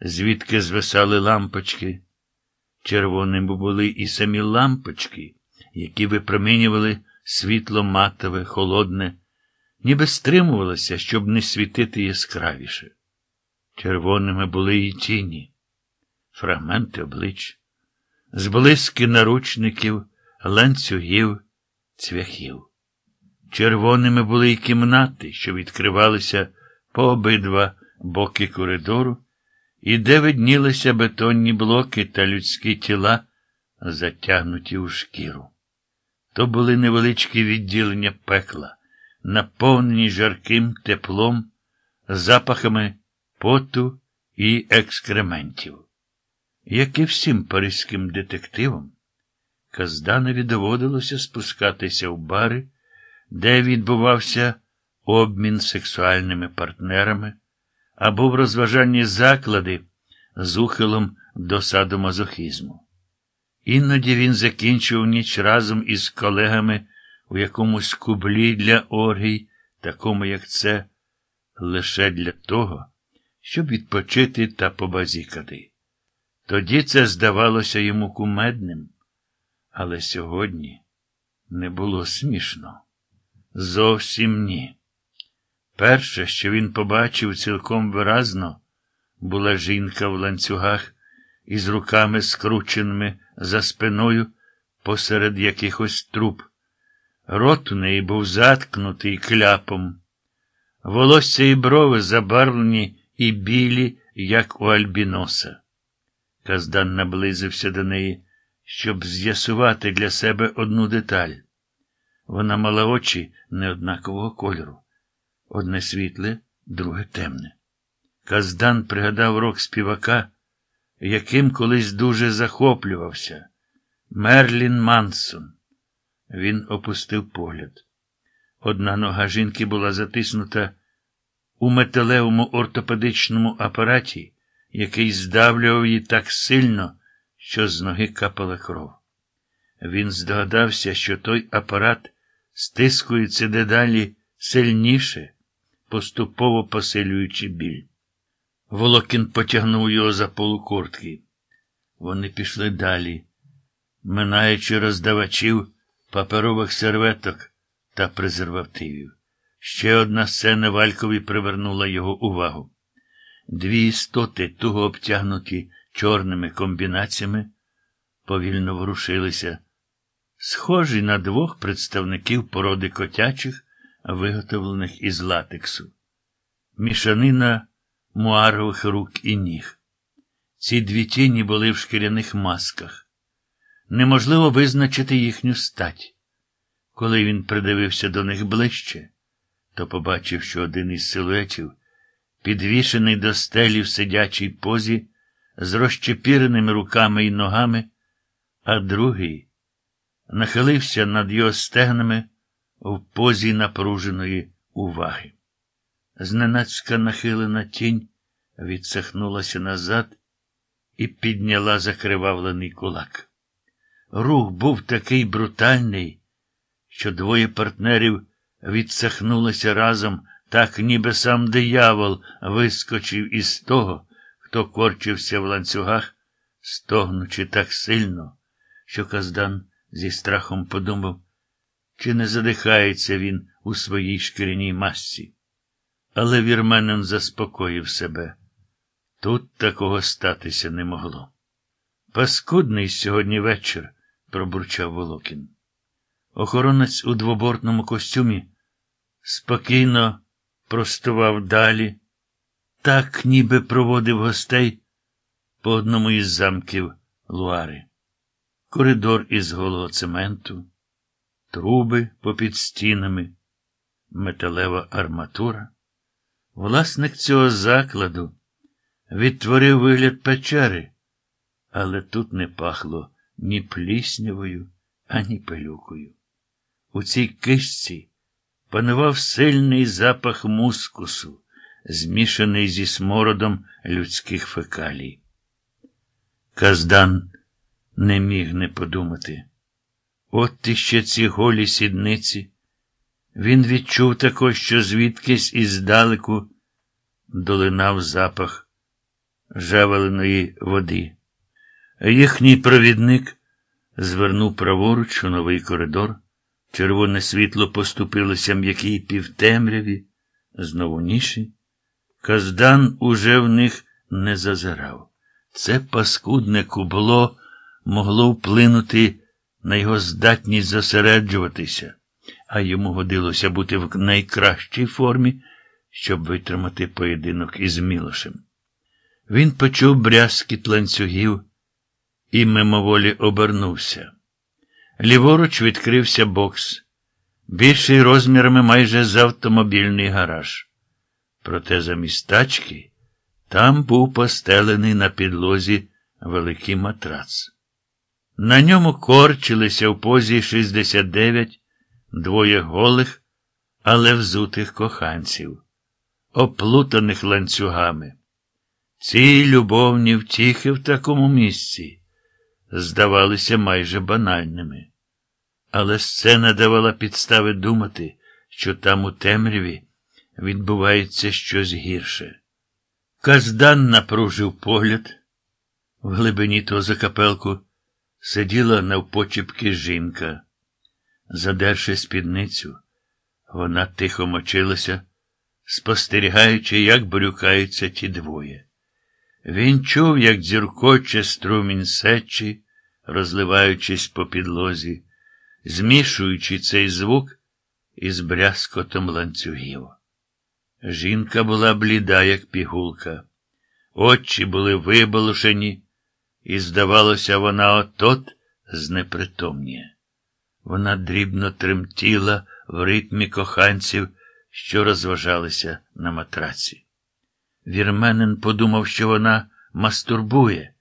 звідки звисали лампочки. Червоними були і самі лампочки, які випромінювали світло матове, холодне, ніби стримувалося, щоб не світити яскравіше. Червоними були і тіні, фрагменти облич, зблиски наручників, ланцюгів, цвяхів. Червоними були й кімнати, що відкривалися по обидва боки коридору, і де виднілися бетонні блоки та людські тіла, затягнуті у шкіру. То були невеличкі відділення пекла, наповнені жарким теплом, запахами поту і екскрементів. Як і всім паризьким детективам, Казданові доводилося спускатися в бари, де відбувався обмін сексуальними партнерами або в розважальні заклади з ухилом до садомазохізму. Іноді він закінчив ніч разом із колегами у якомусь кублі для оргій, такому як це, лише для того, щоб відпочити та побазікати. Тоді це здавалося йому кумедним, але сьогодні не було смішно. Зовсім ні. Перше, що він побачив цілком виразно, була жінка в ланцюгах із руками скрученими за спиною посеред якихось труб. Рот у неї був заткнутий кляпом. Волосся і брови забарвлені і білі, як у альбіноса. Каздан наблизився до неї, щоб з'ясувати для себе одну деталь. Вона мала очі неоднакового кольору. Одне світле, друге темне. Каздан пригадав рок співака, яким колись дуже захоплювався. Мерлін Мансон. Він опустив погляд. Одна нога жінки була затиснута у металевому ортопедичному апараті, який здавлював її так сильно, що з ноги капала кров. Він здогадався, що той апарат стискується дедалі сильніше, поступово посилюючи біль. Волокін потягнув його за полукортки. Вони пішли далі, минаючи роздавачів паперових серветок та презервативів. Ще одна сцена Валькові привернула його увагу. Дві істоти, туго обтягнуті чорними комбінаціями, повільно ворушилися, схожі на двох представників породи котячих, виготовлених із латексу. Мішанина муарових рук і ніг. Ці дві тіні були в шкіряних масках. Неможливо визначити їхню стать. Коли він придивився до них ближче, то побачив, що один із силуетів, підвішений до стелі в сидячій позі, з розчепіреними руками і ногами, а другий нахилився над його стегнами в позі напруженої уваги. Зненацька нахилена тінь відсахнулася назад і підняла закривавлений кулак. Рух був такий брутальний, що двоє партнерів відсахнулися разом, так ніби сам диявол вискочив із того, хто корчився в ланцюгах, стогнучи так сильно, що Каздан зі страхом подумав, чи не задихається він у своїй шкіряній масці. Але вірменин заспокоїв себе. Тут такого статися не могло. Паскудний сьогодні вечір, пробурчав Волокін. Охоронець у двобортному костюмі спокійно простував далі, так ніби проводив гостей по одному із замків Луари. Коридор із голого цементу, труби попід стінами, металева арматура. Власник цього закладу відтворив вигляд печери, але тут не пахло ні пліснявою, ані пилюкою. У цій кишці панував сильний запах мускусу, змішаний зі смородом людських фекалій. Каздан не міг не подумати. От іще ці голі сідниці. Він відчув також, що звідкись іздалеку долинав запах жавеленої води. Їхній провідник звернув праворуч у новий коридор. Червоне світло поступилося м'якій півтемряві, знову ніші. Каздан уже в них не зазирав. Це паскудне кубло могло вплинути на його здатність зосереджуватися, а йому годилося бути в найкращій формі, щоб витримати поєдинок із Мілошем. Він почув брязкіт ланцюгів і мимоволі обернувся. Ліворуч відкрився бокс, більший розмірами майже за автомобільний гараж. Проте замість тачки там був постелений на підлозі великий матрац. На ньому корчилися в позі 69 двоє голих, але взутих коханців, оплутаних ланцюгами. Ці любовні втіхи в такому місці здавалися майже банальними. Але сцена давала підстави думати, що там у темряві відбувається щось гірше. Каздан напружив погляд. В глибині того закапелку сиділа навпочіпки жінка. Задерши спідницю, вона тихо мочилася, спостерігаючи, як брюкаються ті двоє. Він чув, як дзюркоче струмінь сечі, розливаючись по підлозі, змішуючи цей звук із брязкотом ланцюгів. Жінка була бліда, як пігулка, очі були виболошені, і, здавалося, вона отот знепритомніє. Вона дрібно тремтіла в ритмі коханців, що розважалися на матраці. Вірменин подумав, що вона мастурбує,